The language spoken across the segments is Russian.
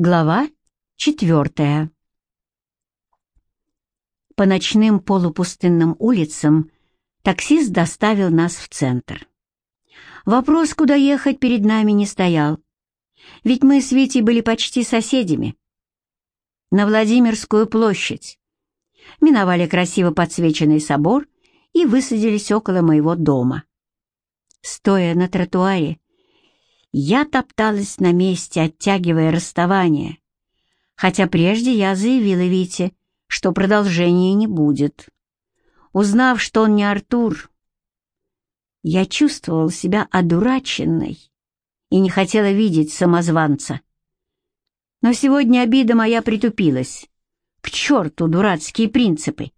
Глава четвертая. По ночным полупустынным улицам таксист доставил нас в центр. Вопрос, куда ехать, перед нами не стоял, ведь мы с Витей были почти соседями. На Владимирскую площадь. Миновали красиво подсвеченный собор и высадились около моего дома. Стоя на тротуаре, я топталась на месте, оттягивая расставание, хотя прежде я заявила Вите, что продолжения не будет. Узнав, что он не Артур, я чувствовал себя одураченной и не хотела видеть самозванца. Но сегодня обида моя притупилась. К черту дурацкие принципы.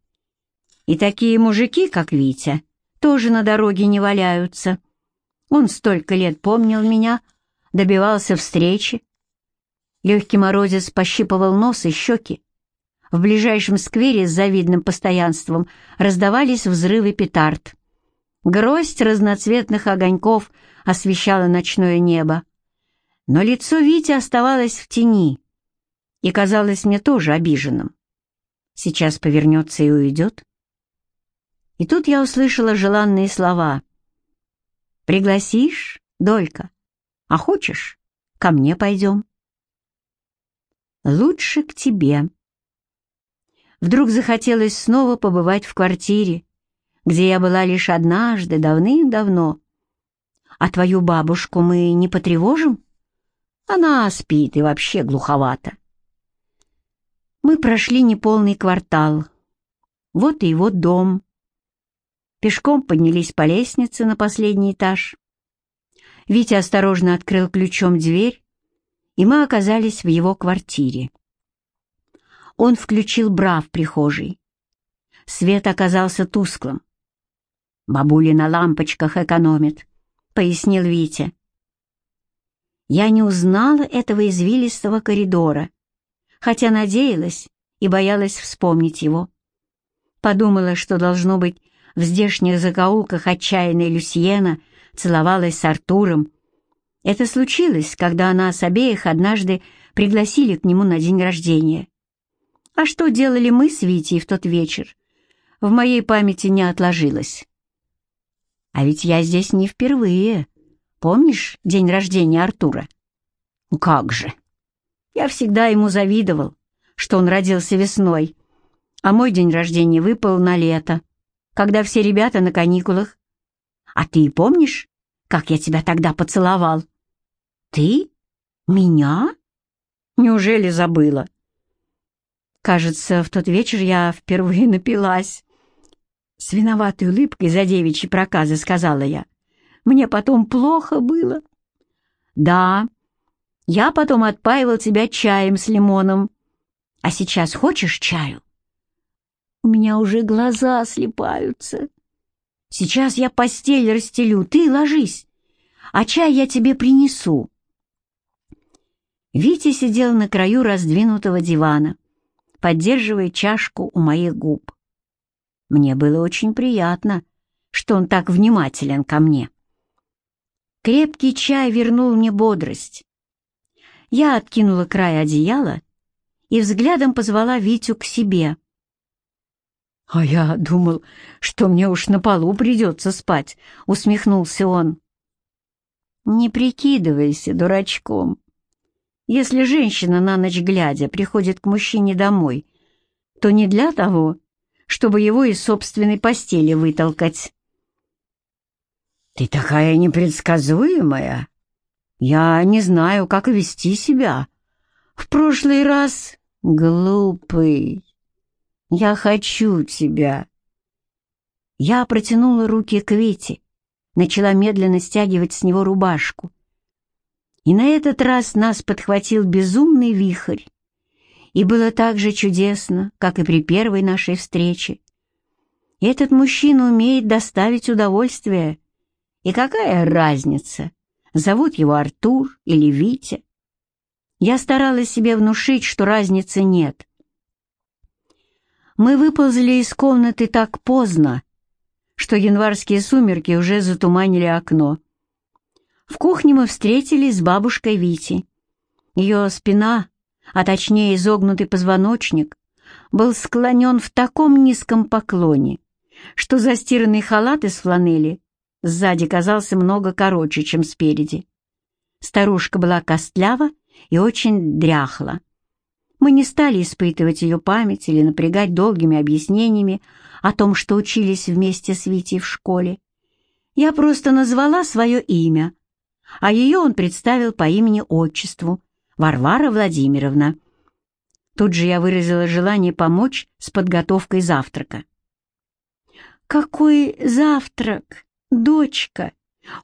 И такие мужики, как Витя, тоже на дороге не валяются. Он столько лет помнил меня, добивался встречи. Легкий морозец пощипывал нос и щеки. В ближайшем сквере с завидным постоянством раздавались взрывы петард. Гроздь разноцветных огоньков освещала ночное небо. Но лицо Вити оставалось в тени и казалось мне тоже обиженным. Сейчас повернется и уйдет. И тут я услышала желанные слова. «Пригласишь, Долька? А хочешь, ко мне пойдем?» «Лучше к тебе». Вдруг захотелось снова побывать в квартире, где я была лишь однажды, давным-давно. А твою бабушку мы не потревожим? Она спит и вообще глуховата. Мы прошли неполный квартал. Вот и его дом. Пешком поднялись по лестнице на последний этаж. Витя осторожно открыл ключом дверь, и мы оказались в его квартире. Он включил бра в прихожей. Свет оказался тусклым. «Бабуля на лампочках экономит», — пояснил Витя. Я не узнала этого извилистого коридора, хотя надеялась и боялась вспомнить его. Подумала, что, должно быть, в здешних закоулках отчаянная Люсьена целовалась с Артуром. Это случилось, когда нас обеих однажды пригласили к нему на день рождения. А что делали мы с Витей в тот вечер, в моей памяти не отложилось. А ведь я здесь не впервые. Помнишь день рождения Артура? Ну как же. Я всегда ему завидовал, что он родился весной, а мой день рождения выпал на лето, когда все ребята на каникулах. А ты помнишь, как я тебя тогда поцеловал? Ты? Меня? Неужели забыла? Кажется, в тот вечер я впервые напилась. С виноватой улыбкой за девичьи проказы сказала я. Мне потом плохо было. Да, я потом отпаивал тебя чаем с лимоном. А сейчас хочешь чаю? У меня уже глаза слепаются. Сейчас я постель расстелю, ты ложись, а чай я тебе принесу. Витя сидел на краю раздвинутого дивана, поддерживая чашку у моих губ. Мне было очень приятно, что он так внимателен ко мне. Крепкий чай вернул мне бодрость. Я откинула край одеяла и взглядом позвала Витю к себе. «А я думал, что мне уж на полу придется спать», — усмехнулся он. «Не прикидывайся дурачком. Если женщина на ночь глядя приходит к мужчине домой, то не для того, чтобы его из собственной постели вытолкать. «Ты такая непредсказуемая. Я не знаю, как вести себя. В прошлый раз глупый. Я хочу тебя». Я протянула руки к Вите, начала медленно стягивать с него рубашку. И на этот раз нас подхватил безумный вихрь и было так же чудесно, как и при первой нашей встрече. Этот мужчина умеет доставить удовольствие. И какая разница, зовут его Артур или Витя? Я старалась себе внушить, что разницы нет. Мы выползли из комнаты так поздно, что январские сумерки уже затуманили окно. В кухне мы встретились с бабушкой Вити. Ее спина а точнее изогнутый позвоночник, был склонен в таком низком поклоне, что застиранный халат из фланели сзади казался много короче, чем спереди. Старушка была костлява и очень дряхла. Мы не стали испытывать ее память или напрягать долгими объяснениями о том, что учились вместе с Витей в школе. Я просто назвала свое имя, а ее он представил по имени-отчеству — Варвара Владимировна. Тут же я выразила желание помочь с подготовкой завтрака. «Какой завтрак, дочка?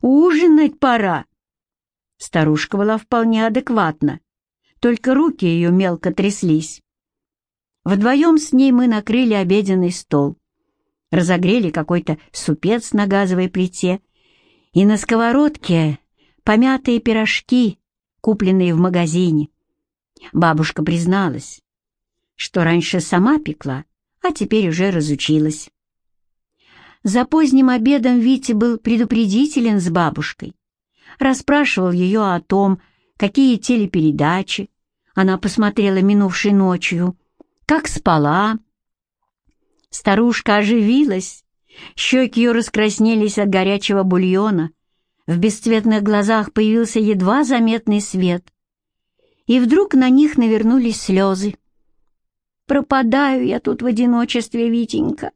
Ужинать пора!» Старушка была вполне адекватна, только руки ее мелко тряслись. Вдвоем с ней мы накрыли обеденный стол, разогрели какой-то супец на газовой плите, и на сковородке помятые пирожки, купленные в магазине. Бабушка призналась, что раньше сама пекла, а теперь уже разучилась. За поздним обедом Витя был предупредителен с бабушкой, расспрашивал ее о том, какие телепередачи она посмотрела минувшей ночью, как спала. Старушка оживилась, щеки ее раскраснелись от горячего бульона, в бесцветных глазах появился едва заметный свет, и вдруг на них навернулись слезы. «Пропадаю я тут в одиночестве, Витенька.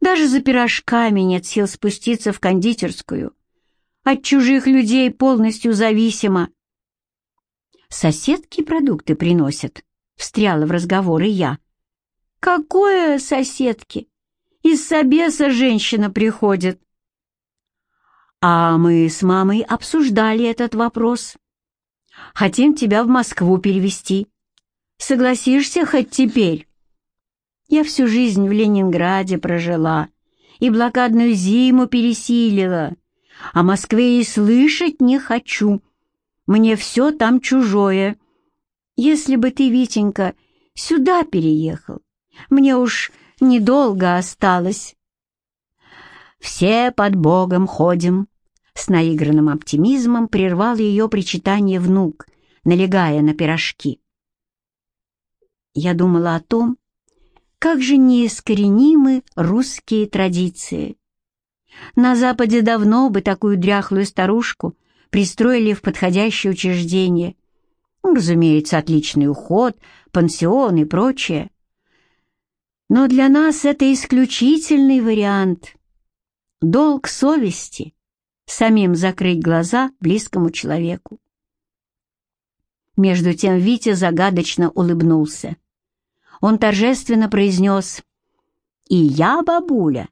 Даже за пирожками нет сил спуститься в кондитерскую. От чужих людей полностью зависима. Соседки продукты приносят, встряла в разговор и я. Какое соседки? Из собеса женщина приходит. А мы с мамой обсуждали этот вопрос. Хотим тебя в Москву перевести. Согласишься хоть теперь? Я всю жизнь в Ленинграде прожила и блокадную зиму пересилила. О Москве и слышать не хочу. Мне все там чужое. Если бы ты, Витенька, сюда переехал, мне уж недолго осталось. Все под Богом ходим. С наигранным оптимизмом прервал ее причитание внук, налегая на пирожки. Я думала о том, как же неискоренимы русские традиции. На Западе давно бы такую дряхлую старушку пристроили в подходящее учреждение. Ну, разумеется, отличный уход, пансион и прочее. Но для нас это исключительный вариант. Долг совести — самим закрыть глаза близкому человеку. Между тем Витя загадочно улыбнулся. Он торжественно произнес «И я, бабуля,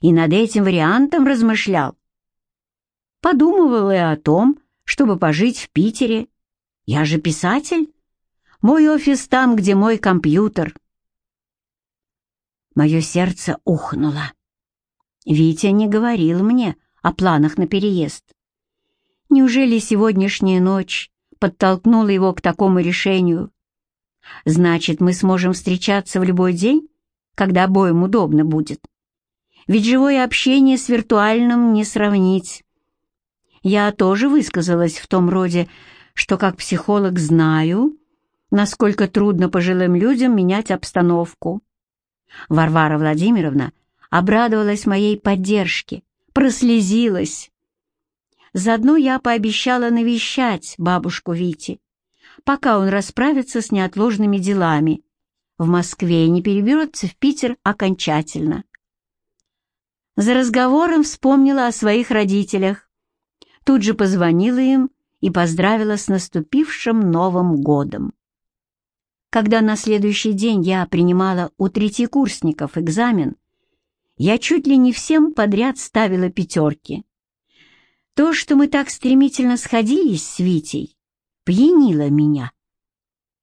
и над этим вариантом размышлял. Подумывал и о том, чтобы пожить в Питере. Я же писатель. Мой офис там, где мой компьютер. Мое сердце ухнуло. Витя не говорил мне о планах на переезд. Неужели сегодняшняя ночь подтолкнула его к такому решению? Значит, мы сможем встречаться в любой день, когда обоим удобно будет ведь живое общение с виртуальным не сравнить. Я тоже высказалась в том роде, что как психолог знаю, насколько трудно пожилым людям менять обстановку. Варвара Владимировна обрадовалась моей поддержке, прослезилась. Заодно я пообещала навещать бабушку Вити, пока он расправится с неотложными делами в Москве и не переберется в Питер окончательно. За разговором вспомнила о своих родителях. Тут же позвонила им и поздравила с наступившим Новым годом. Когда на следующий день я принимала у третьекурсников экзамен, я чуть ли не всем подряд ставила пятерки. То, что мы так стремительно сходились с Витей, пьянило меня.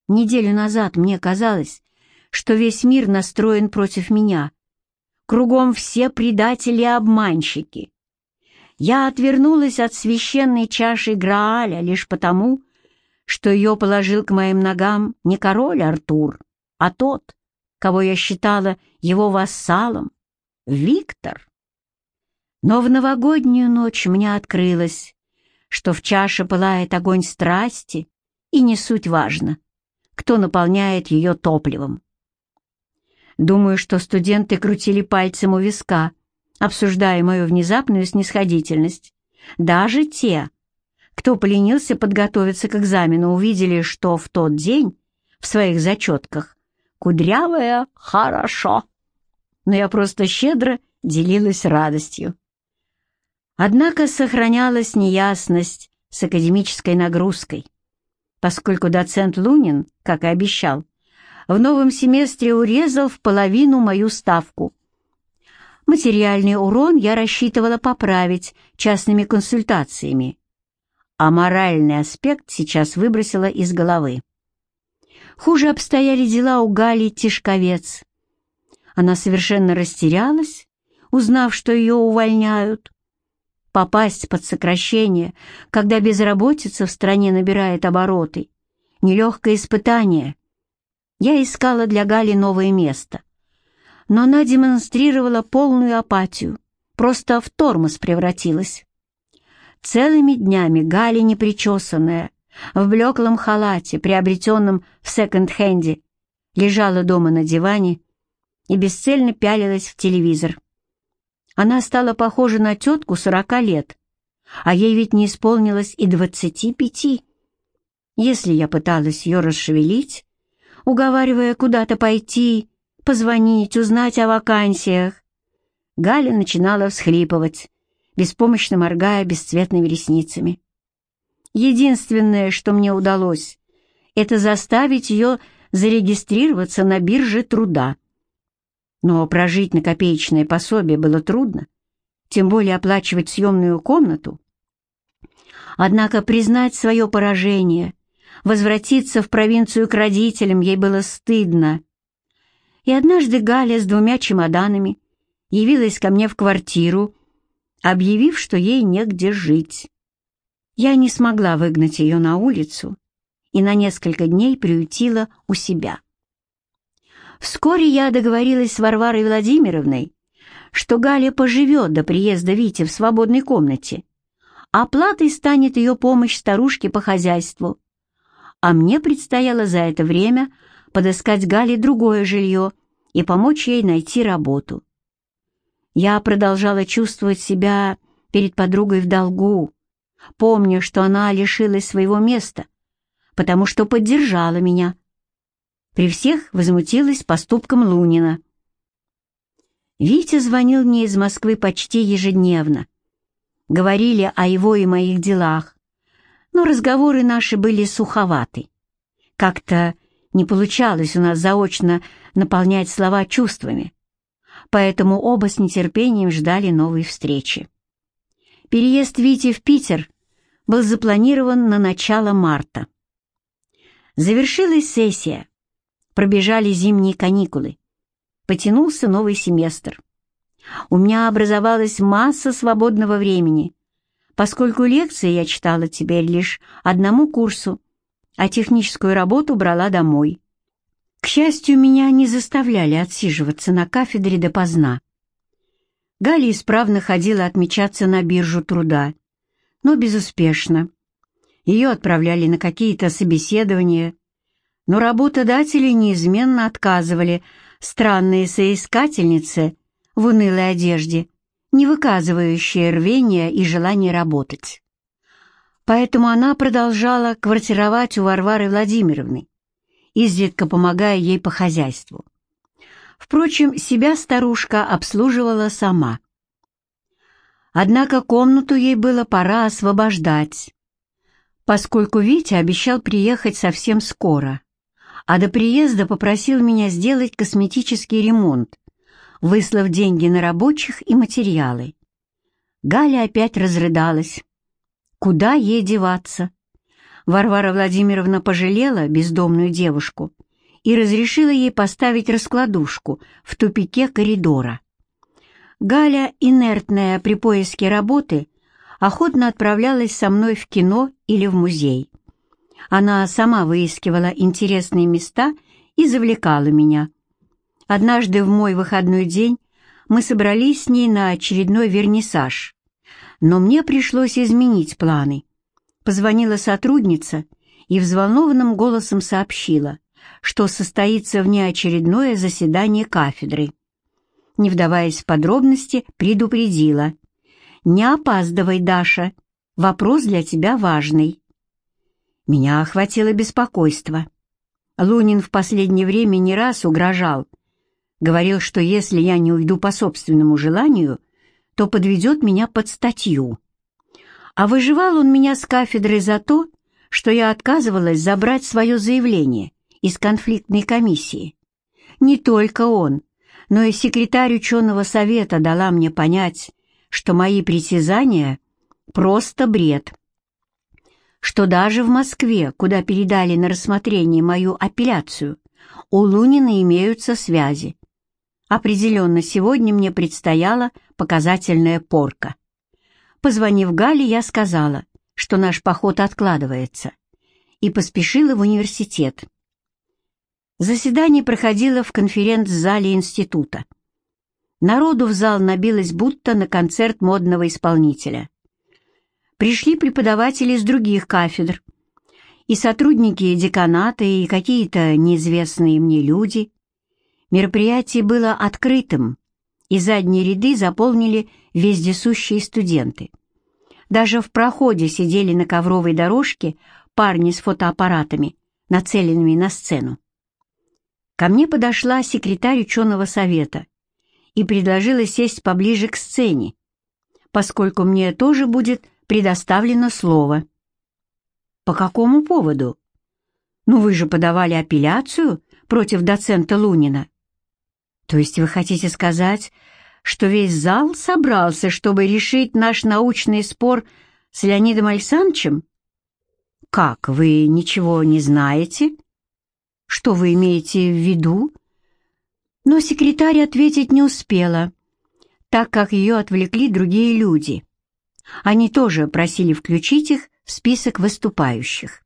Неделю назад мне казалось, что весь мир настроен против меня — Кругом все предатели и обманщики. Я отвернулась от священной чаши Грааля лишь потому, что ее положил к моим ногам не король Артур, а тот, кого я считала его вассалом, Виктор. Но в новогоднюю ночь мне открылось, что в чаше пылает огонь страсти, и не суть важно, кто наполняет ее топливом. Думаю, что студенты крутили пальцем у виска, обсуждая мою внезапную снисходительность. Даже те, кто поленился подготовиться к экзамену, увидели, что в тот день в своих зачетках кудрявая хорошо. Но я просто щедро делилась радостью. Однако сохранялась неясность с академической нагрузкой, поскольку доцент Лунин, как и обещал, в новом семестре урезал в половину мою ставку. Материальный урон я рассчитывала поправить частными консультациями, а моральный аспект сейчас выбросила из головы. Хуже обстояли дела у Гали Тишковец. Она совершенно растерялась, узнав, что ее увольняют. Попасть под сокращение, когда безработица в стране набирает обороты, нелегкое испытание. Я искала для Гали новое место, но она демонстрировала полную апатию, просто в тормоз превратилась. Целыми днями Галя непричесанная, в блеклом халате, приобретенном в секонд-хенде, лежала дома на диване и бесцельно пялилась в телевизор. Она стала похожа на тетку сорока лет, а ей ведь не исполнилось и двадцати пяти. Если я пыталась ее расшевелить, уговаривая куда-то пойти, позвонить, узнать о вакансиях, Галя начинала всхлипывать, беспомощно моргая бесцветными ресницами. Единственное, что мне удалось, это заставить ее зарегистрироваться на бирже труда. Но прожить на копеечное пособие было трудно, тем более оплачивать съемную комнату. Однако признать свое поражение, возвратиться в провинцию к родителям ей было стыдно. И однажды Галя с двумя чемоданами явилась ко мне в квартиру, объявив, что ей негде жить. Я не смогла выгнать ее на улицу и на несколько дней приютила у себя. Вскоре я договорилась с Варварой Владимировной, что Галя поживет до приезда Вити в свободной комнате. Оплатой станет ее помощь старушке по хозяйству. А мне предстояло за это время подыскать Гале другое жилье и помочь ей найти работу. Я продолжала чувствовать себя перед подругой в долгу, помня, что она лишилась своего места, потому что поддержала меня. При всех возмутилась поступком Лунина. Витя звонил мне из Москвы почти ежедневно. Говорили о его и моих делах, но разговоры наши были суховаты. Как-то не получалось у нас заочно наполнять слова чувствами поэтому оба с нетерпением ждали новой встречи. Переезд Вити в Питер был запланирован на начало марта. Завершилась сессия, пробежали зимние каникулы, потянулся новый семестр. У меня образовалась масса свободного времени, поскольку лекции я читала теперь лишь одному курсу, а техническую работу брала домой. К счастью, меня не заставляли отсиживаться на кафедре допоздна. Галя исправно ходила отмечаться на биржу труда, но безуспешно. Ее отправляли на какие-то собеседования, но работодатели неизменно отказывали странные соискательницы в унылой одежде, не выказывающие рвения и желания работать. Поэтому она продолжала квартировать у Варвары Владимировны, изредка помогая ей по хозяйству. Впрочем, себя старушка обслуживала сама. Однако комнату ей было пора освобождать, поскольку Витя обещал приехать совсем скоро, а до приезда попросил меня сделать косметический ремонт, выслав деньги на рабочих и материалы. Галя опять разрыдалась. Куда ей деваться? Варвара Владимировна пожалела бездомную девушку и разрешила ей поставить раскладушку в тупике коридора. Галя, инертная при поиске работы, охотно отправлялась со мной в кино или в музей. Она сама выискивала интересные места и завлекала меня. Однажды в мой выходной день мы собрались с ней на очередной вернисаж, но мне пришлось изменить планы — Позвонила сотрудница и взволнованным голосом сообщила, что состоится внеочередное заседание кафедры. Не вдаваясь в подробности, предупредила. «Не опаздывай, Даша. Вопрос для тебя важный». Меня охватило беспокойство. Лунин в последнее время не раз угрожал. Говорил, что если я не уйду по собственному желанию, то подведет меня под статью. А выживал он меня с кафедры за то, что я отказывалась забрать свое заявление из конфликтной комиссии. Не только он, но и секретарь ученого совета дала мне понять, что мои притязания — просто бред. Что даже в Москве, куда передали на рассмотрение мою апелляцию, у Лунина имеются связи. Определенно, сегодня мне предстояла показательная порка. Позвонив Гале, я сказала, что наш поход откладывается, и поспешила в университет. Заседание проходило в конференц-зале института. Народу в зал набилось будто на концерт модного исполнителя. Пришли преподаватели из других кафедр, и сотрудники деканата, и какие-то неизвестные мне люди. Мероприятие было открытым, и задние ряды заполнили вездесущие студенты. Даже в проходе сидели на ковровой дорожке парни с фотоаппаратами, нацеленными на сцену. Ко мне подошла секретарь ученого совета и предложила сесть поближе к сцене, поскольку мне тоже будет предоставлено слово. «По какому поводу?» «Ну вы же подавали апелляцию против доцента Лунина». «То есть вы хотите сказать, что весь зал собрался, чтобы решить наш научный спор с Леонидом Александровичем? Как, вы ничего не знаете? Что вы имеете в виду? Но секретарь ответить не успела, так как ее отвлекли другие люди. Они тоже просили включить их в список выступающих.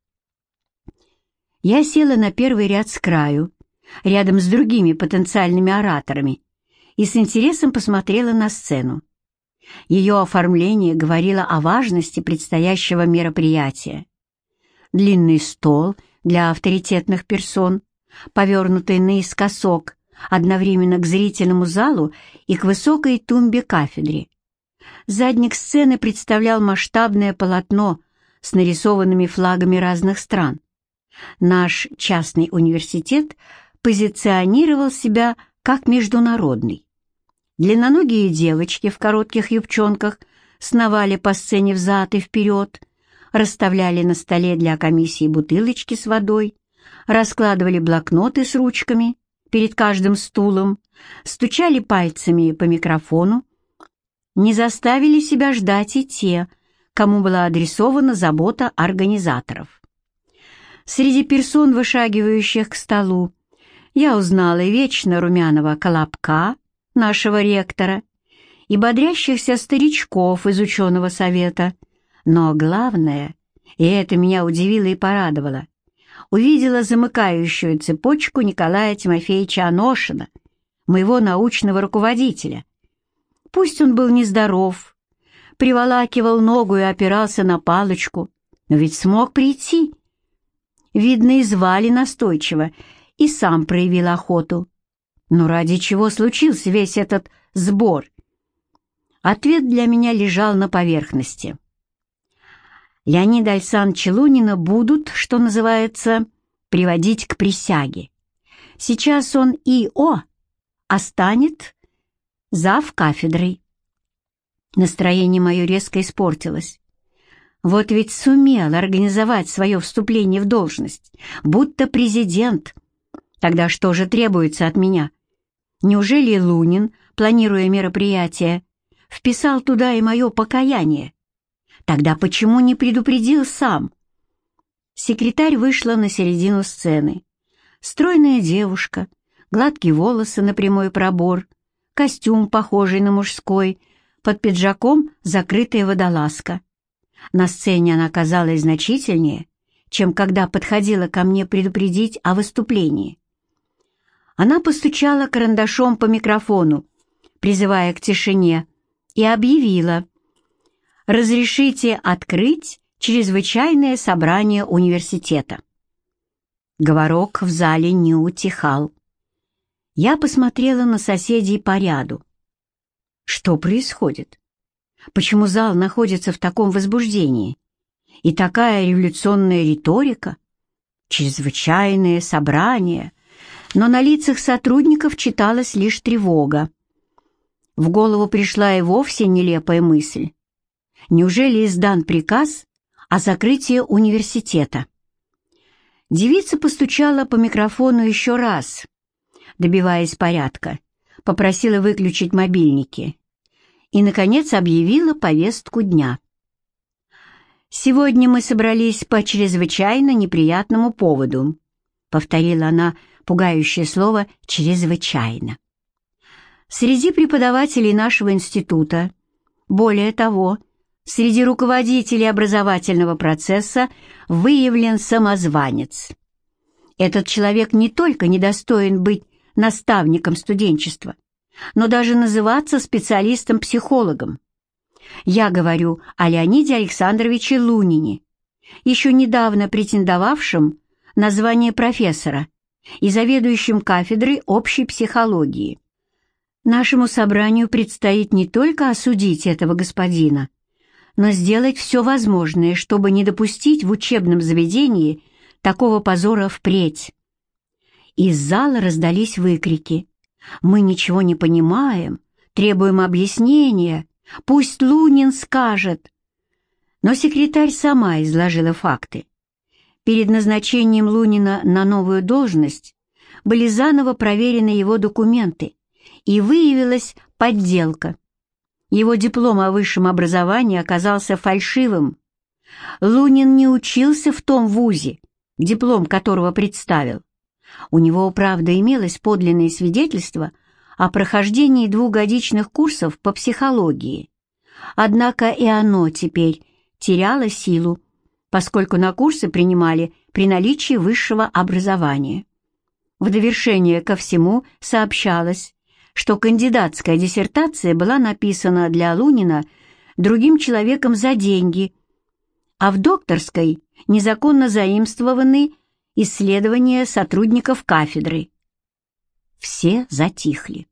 Я села на первый ряд с краю, рядом с другими потенциальными ораторами, и с интересом посмотрела на сцену. Ее оформление говорило о важности предстоящего мероприятия. Длинный стол для авторитетных персон, повернутый наискосок, одновременно к зрительному залу и к высокой тумбе кафедре. Задник сцены представлял масштабное полотно с нарисованными флагами разных стран. Наш частный университет позиционировал себя как международный. Длинноногие девочки в коротких юбчонках сновали по сцене взад и вперед, расставляли на столе для комиссии бутылочки с водой, раскладывали блокноты с ручками перед каждым стулом, стучали пальцами по микрофону, не заставили себя ждать и те, кому была адресована забота организаторов. Среди персон, вышагивающих к столу, я узнала вечно румяного колобка, нашего ректора, и бодрящихся старичков из ученого совета. Но главное, и это меня удивило и порадовало, увидела замыкающую цепочку Николая Тимофеевича Аношина, моего научного руководителя. Пусть он был нездоров, приволакивал ногу и опирался на палочку, но ведь смог прийти. Видно, и звали настойчиво, и сам проявил охоту. Но ради чего случился весь этот сбор? Ответ для меня лежал на поверхности. Леонида Александровича Лунина будут, что называется, приводить к присяге. Сейчас он ИО, а станет зав кафедрой. Настроение мое резко испортилось. Вот ведь сумел организовать свое вступление в должность, будто президент. Тогда что же требуется от меня? Неужели Лунин, планируя мероприятие, вписал туда и мое покаяние? Тогда почему не предупредил сам? Секретарь вышла на середину сцены. Стройная девушка, гладкие волосы на прямой пробор, костюм, похожий на мужской, под пиджаком закрытая водолазка. На сцене она казалась значительнее, чем когда подходила ко мне предупредить о выступлении. Она постучала карандашом по микрофону, призывая к тишине, и объявила «Разрешите открыть чрезвычайное собрание университета». Говорок в зале не утихал. Я посмотрела на соседей по ряду. Что происходит? Почему зал находится в таком возбуждении? И такая революционная риторика? Чрезвычайное собрание. Но на лицах сотрудников читалась лишь тревога. В голову пришла и вовсе нелепая мысль. Неужели издан приказ о закрытии университета? Девица постучала по микрофону еще раз, добиваясь порядка, попросила выключить мобильники и, наконец, объявила повестку дня. «Сегодня мы собрались по чрезвычайно неприятному поводу», — повторила она пугающее слово «чрезвычайно». «Среди преподавателей нашего института, более того, среди руководителей образовательного процесса выявлен самозванец. Этот человек не только недостоин быть наставником студенчества, но даже называться специалистом-психологом. Я говорю о Леониде Александровиче Лунине, еще недавно претендовавшем на звание профессора и заведующем кафедрой общей психологии. Нашему собранию предстоит не только осудить этого господина, но сделать все возможное, чтобы не допустить в учебном заведении такого позора впредь. Из зала раздались выкрики. «Мы ничего не понимаем, требуем объяснения, Пусть Лунин скажет. Но секретарь сама изложила факты. Перед назначением Лунина на новую должность были заново проверены его документы, и выявилась подделка. Его диплом о высшем образовании оказался фальшивым. Лунин не учился в том вузе, диплом которого представил. У него, правда, имелось подлинное свидетельство о прохождении двухгодичных курсов по психологии. Однако и оно теперь теряло силу, поскольку на курсы принимали при наличии высшего образования. В довершение ко всему сообщалось, что кандидатская диссертация была написана для Лунина другим человеком за деньги, а в докторской незаконно заимствованы исследования сотрудников кафедры. Все затихли.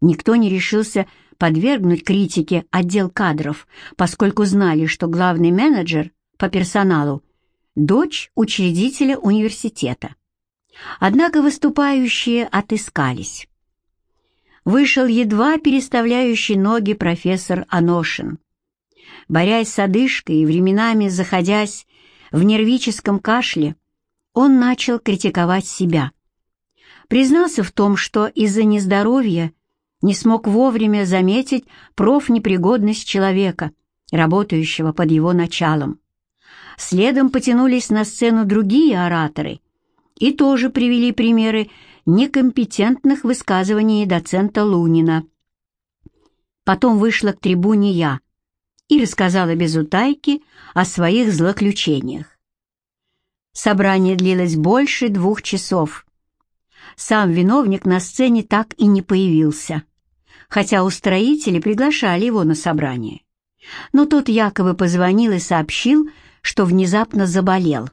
Никто не решился подвергнуть критике отдел кадров, поскольку знали, что главный менеджер по персоналу – дочь учредителя университета. Однако выступающие отыскались. Вышел едва переставляющий ноги профессор Аношин. Борясь с одышкой и временами заходясь в нервическом кашле, он начал критиковать себя. Признался в том, что из-за нездоровья не смог вовремя заметить профнепригодность человека, работающего под его началом. Следом потянулись на сцену другие ораторы и тоже привели примеры некомпетентных высказываний доцента Лунина. Потом вышла к трибуне я и рассказала без утайки о своих злоключениях. Собрание длилось больше двух часов. Сам виновник на сцене так и не появился, хотя устроители приглашали его на собрание. Но тот якобы позвонил и сообщил, что внезапно заболел.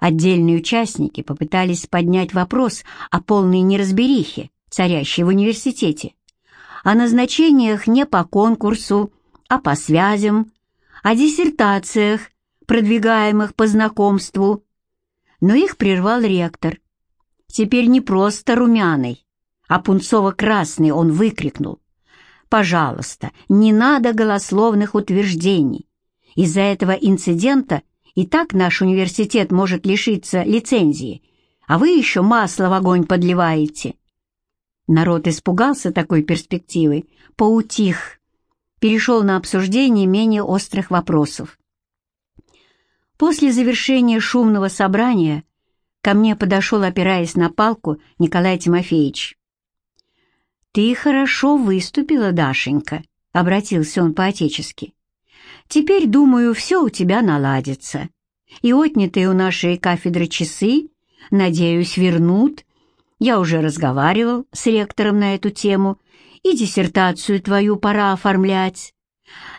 Отдельные участники попытались поднять вопрос о полной неразберихе, царящей в университете, о назначениях не по конкурсу, а по связям, о диссертациях, продвигаемых по знакомству. Но их прервал ректор. Теперь не просто румяный, а пунцово-красный он выкрикнул. «Пожалуйста, не надо голословных утверждений. Из-за этого инцидента и так наш университет может лишиться лицензии, а вы еще масло в огонь подливаете». Народ испугался такой перспективы, поутих, перешел на обсуждение менее острых вопросов. После завершения шумного собрания ко мне подошел, опираясь на палку, Николай Тимофеевич. «Ты хорошо выступила, Дашенька», — обратился он по-отечески. Теперь, думаю, все у тебя наладится. И отнятые у нашей кафедры часы, надеюсь, вернут. Я уже разговаривал с ректором на эту тему, и диссертацию твою пора оформлять.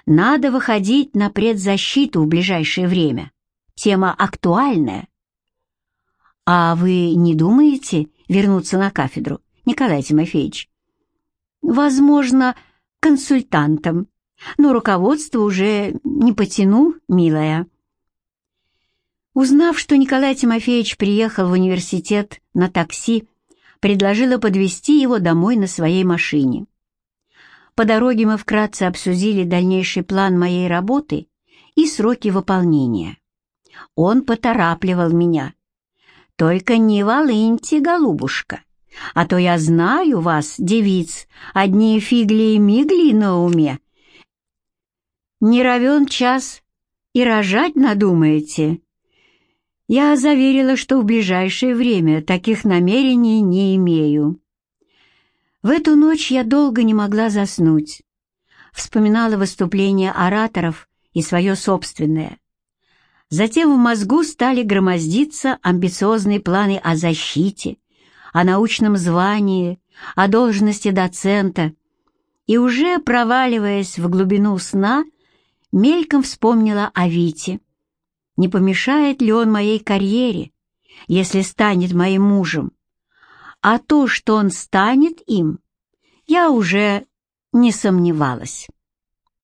Надо выходить на предзащиту в ближайшее время. Тема актуальная. «А вы не думаете вернуться на кафедру, Николай Тимофеевич?» «Возможно, консультантом, но руководство уже не потяну, милая». Узнав, что Николай Тимофеевич приехал в университет на такси, предложила подвезти его домой на своей машине. По дороге мы вкратце обсудили дальнейший план моей работы и сроки выполнения. Он поторапливал меня. «Только не волыньте, голубушка, а то я знаю вас, девиц, одни фигли и мигли на уме. Не равен час и рожать надумаете». Я заверила, что в ближайшее время таких намерений не имею. В эту ночь я долго не могла заснуть. Вспоминала выступления ораторов и свое собственное. Затем в мозгу стали громоздиться амбициозные планы о защите, о научном звании, о должности доцента. И уже проваливаясь в глубину сна, мельком вспомнила о Вите. Не помешает ли он моей карьере, если станет моим мужем? А то, что он станет им, я уже не сомневалась.